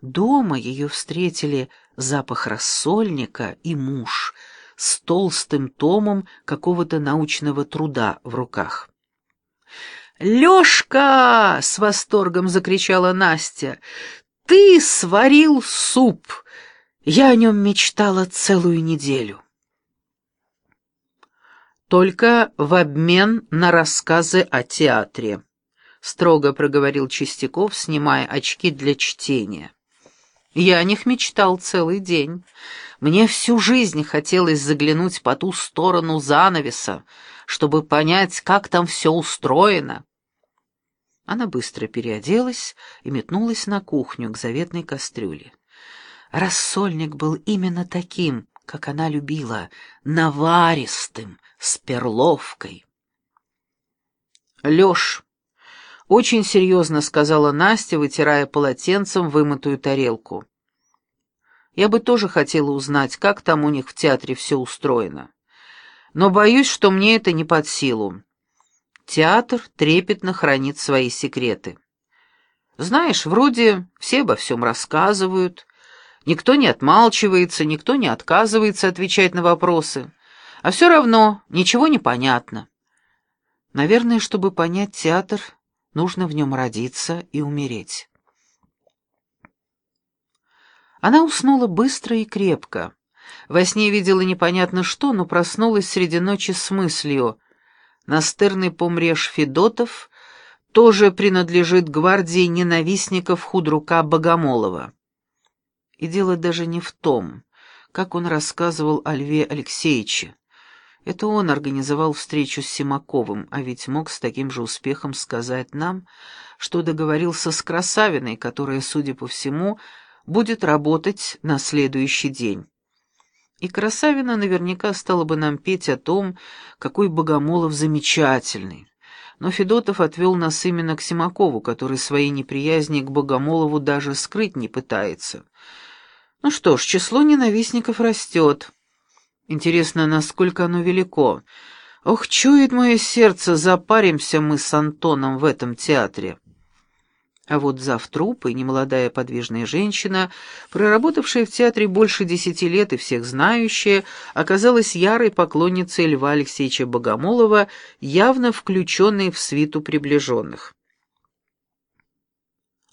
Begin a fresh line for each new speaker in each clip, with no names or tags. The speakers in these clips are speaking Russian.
Дома ее встретили запах рассольника и муж с толстым томом какого-то научного труда в руках. «Лешка!» — с восторгом закричала Настя. «Ты сварил суп! Я о нем мечтала целую неделю». «Только в обмен на рассказы о театре», — строго проговорил Чистяков, снимая очки для чтения. «Я о них мечтал целый день. Мне всю жизнь хотелось заглянуть по ту сторону занавеса, чтобы понять, как там все устроено». Она быстро переоделась и метнулась на кухню к заветной кастрюле. Рассольник был именно таким, как она любила, наваристым, с перловкой. «Лёш», — очень серьезно сказала Настя, вытирая полотенцем вымытую тарелку. «Я бы тоже хотела узнать, как там у них в театре все устроено. Но боюсь, что мне это не под силу. Театр трепетно хранит свои секреты. Знаешь, вроде все обо всем рассказывают, никто не отмалчивается, никто не отказывается отвечать на вопросы». А все равно ничего не понятно. Наверное, чтобы понять театр, нужно в нем родиться и умереть. Она уснула быстро и крепко. Во сне видела непонятно что, но проснулась среди ночи с мыслью. Настырный помреж Федотов тоже принадлежит гвардии ненавистников худрука Богомолова. И дело даже не в том, как он рассказывал о Льве Алексеевиче. Это он организовал встречу с Симаковым, а ведь мог с таким же успехом сказать нам, что договорился с Красавиной, которая, судя по всему, будет работать на следующий день. И Красавина наверняка стала бы нам петь о том, какой Богомолов замечательный. Но Федотов отвел нас именно к Симакову, который своей неприязни к Богомолову даже скрыть не пытается. Ну что ж, число ненавистников растет. Интересно, насколько оно велико. Ох, чует мое сердце, запаримся мы с Антоном в этом театре. А вот завтрупой немолодая подвижная женщина, проработавшая в театре больше десяти лет и всех знающая, оказалась ярой поклонницей Льва Алексеевича Богомолова, явно включенной в свиту приближенных.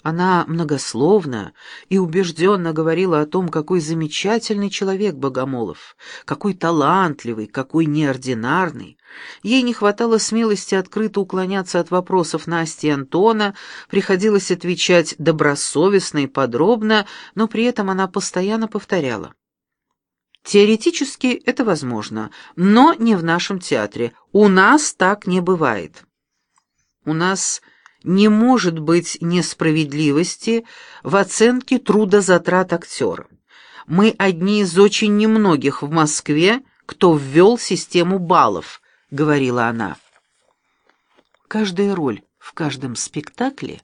Она многословно и убежденно говорила о том, какой замечательный человек Богомолов, какой талантливый, какой неординарный. Ей не хватало смелости открыто уклоняться от вопросов Насти и Антона, приходилось отвечать добросовестно и подробно, но при этом она постоянно повторяла. Теоретически это возможно, но не в нашем театре. У нас так не бывает. У нас не может быть несправедливости в оценке трудозатрат актера. Мы одни из очень немногих в Москве, кто ввел систему баллов, говорила она. Каждая роль в каждом спектакле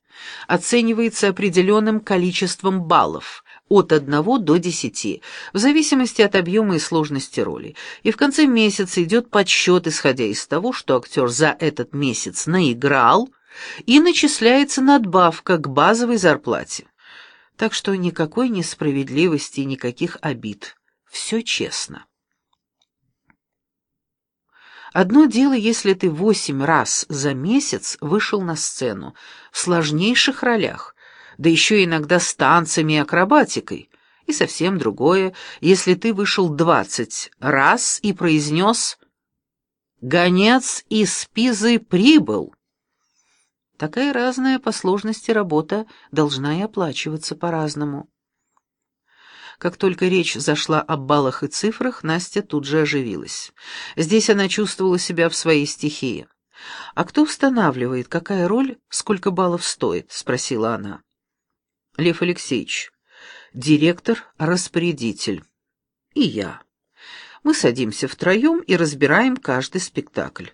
оценивается определенным количеством баллов, от 1 до 10, в зависимости от объема и сложности роли. И в конце месяца идет подсчет, исходя из того, что актер за этот месяц наиграл, и начисляется надбавка к базовой зарплате. Так что никакой несправедливости и никаких обид. Все честно. Одно дело, если ты восемь раз за месяц вышел на сцену в сложнейших ролях, да еще иногда с танцами и акробатикой, и совсем другое, если ты вышел двадцать раз и произнес «Гонец из Пизы прибыл». Такая разная по сложности работа должна и оплачиваться по-разному. Как только речь зашла о баллах и цифрах, Настя тут же оживилась. Здесь она чувствовала себя в своей стихии. «А кто устанавливает, какая роль, сколько баллов стоит?» — спросила она. «Лев Алексеевич, директор-распорядитель. И я. Мы садимся втроем и разбираем каждый спектакль.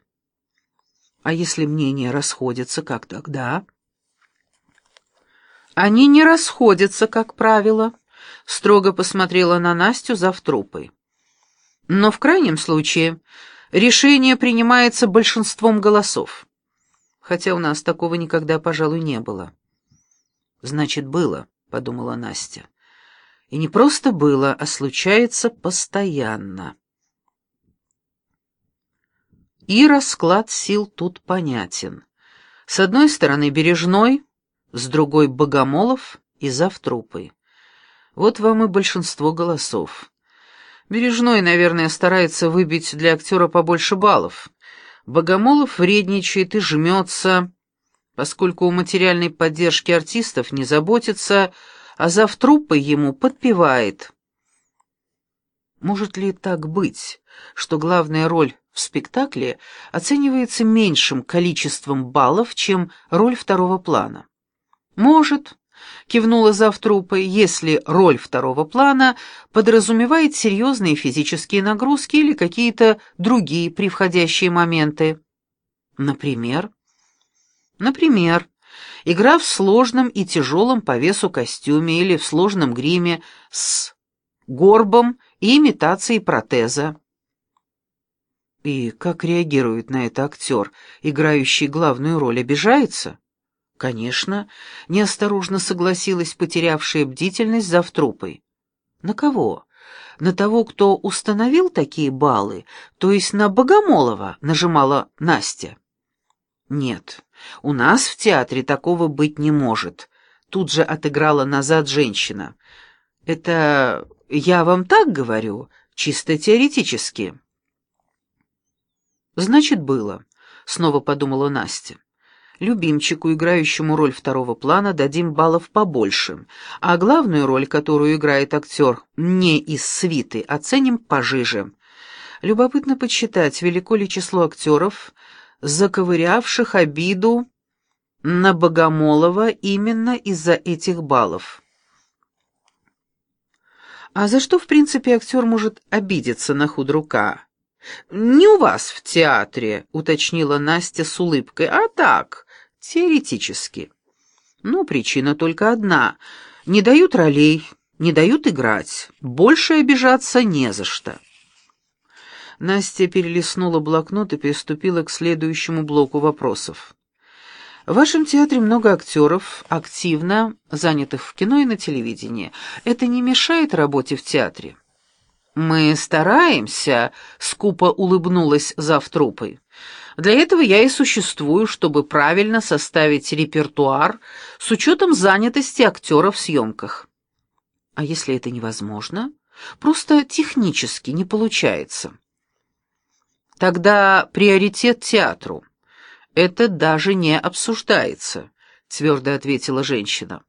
А если мнения расходятся, как тогда? Они не расходятся, как правило, строго посмотрела на Настю завтрупой. Но в крайнем случае решение принимается большинством голосов. Хотя у нас такого никогда, пожалуй, не было. Значит, было. — подумала Настя. И не просто было, а случается постоянно. И расклад сил тут понятен. С одной стороны Бережной, с другой Богомолов и Завтрупой. Вот вам и большинство голосов. Бережной, наверное, старается выбить для актера побольше баллов. Богомолов вредничает и жмется, поскольку у материальной поддержки артистов не заботится, а завтрупой ему подпевает. Может ли так быть, что главная роль в спектакле оценивается меньшим количеством баллов, чем роль второго плана? Может, кивнула завтрупой, если роль второго плана подразумевает серьезные физические нагрузки или какие-то другие превходящие моменты. Например? Например, игра в сложном и тяжелом по весу костюме или в сложном гриме с горбом и имитацией протеза. И как реагирует на это актер, играющий главную роль, обижается? Конечно, неосторожно согласилась потерявшая бдительность завтрупой. На кого? На того, кто установил такие баллы, то есть на Богомолова, нажимала Настя. Нет, у нас в театре такого быть не может. Тут же отыграла назад женщина. Это я вам так говорю, чисто теоретически. Значит, было, снова подумала Настя. Любимчику, играющему роль второго плана, дадим баллов побольше, а главную роль, которую играет актер не из свиты, оценим пожиже. Любопытно подсчитать, велико ли число актеров, заковырявших обиду на Богомолова именно из-за этих баллов. А за что, в принципе, актер может обидеться на худрука? «Не у вас в театре», — уточнила Настя с улыбкой, — «а так, Теоретически. Но причина только одна. Не дают ролей, не дают играть. Больше обижаться не за что. Настя перелистнула блокнот и приступила к следующему блоку вопросов. В вашем театре много актеров, активно занятых в кино и на телевидении. Это не мешает работе в театре? Мы стараемся, скупо улыбнулась завтрупой. Для этого я и существую, чтобы правильно составить репертуар с учетом занятости актера в съемках. А если это невозможно? Просто технически не получается. Тогда приоритет театру. Это даже не обсуждается, твердо ответила женщина.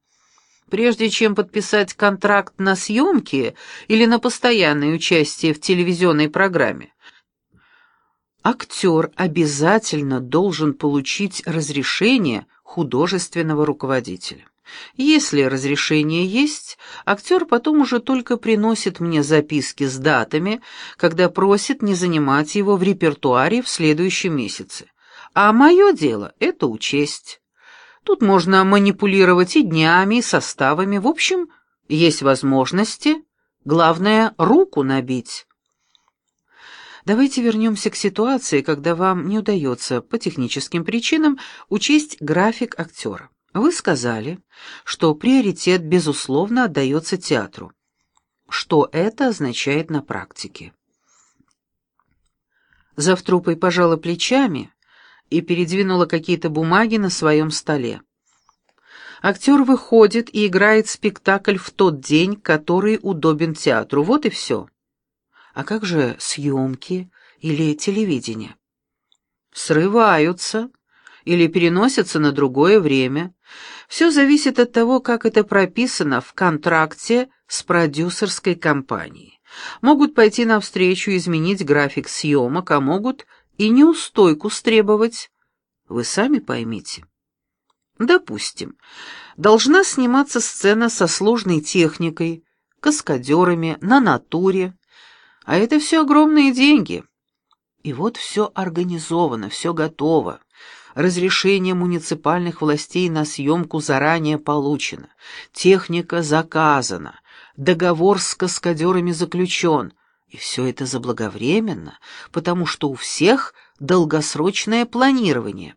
Прежде чем подписать контракт на съемки или на постоянное участие в телевизионной программе, актер обязательно должен получить разрешение художественного руководителя. Если разрешение есть, актер потом уже только приносит мне записки с датами, когда просит не занимать его в репертуаре в следующем месяце. А мое дело — это учесть. Тут можно манипулировать и днями, и составами. В общем, есть возможности. Главное — руку набить. Давайте вернемся к ситуации, когда вам не удается по техническим причинам учесть график актера. Вы сказали, что приоритет, безусловно, отдается театру. Что это означает на практике? Завтрупой пожала плечами и передвинула какие-то бумаги на своем столе. Актер выходит и играет спектакль в тот день, который удобен театру. Вот и все. А как же съемки или телевидение? Срываются или переносятся на другое время. Все зависит от того, как это прописано в контракте с продюсерской компанией. Могут пойти навстречу изменить график съемок, а могут и неустойку стребовать. Вы сами поймите. Допустим, должна сниматься сцена со сложной техникой, каскадерами, на натуре, а это все огромные деньги. И вот все организовано, все готово. Разрешение муниципальных властей на съемку заранее получено. Техника заказана. Договор с каскадерами заключен. И все это заблаговременно, потому что у всех долгосрочное планирование.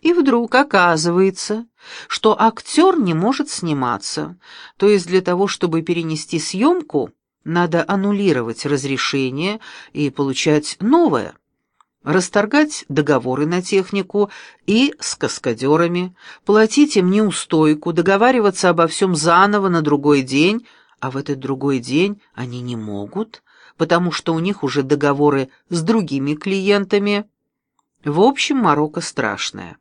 И вдруг оказывается, что актер не может сниматься, то есть для того, чтобы перенести съемку, надо аннулировать разрешение и получать новое расторгать договоры на технику и с каскадерами, платить им неустойку, договариваться обо всем заново на другой день, а в этот другой день они не могут, потому что у них уже договоры с другими клиентами. В общем, Марокко страшная.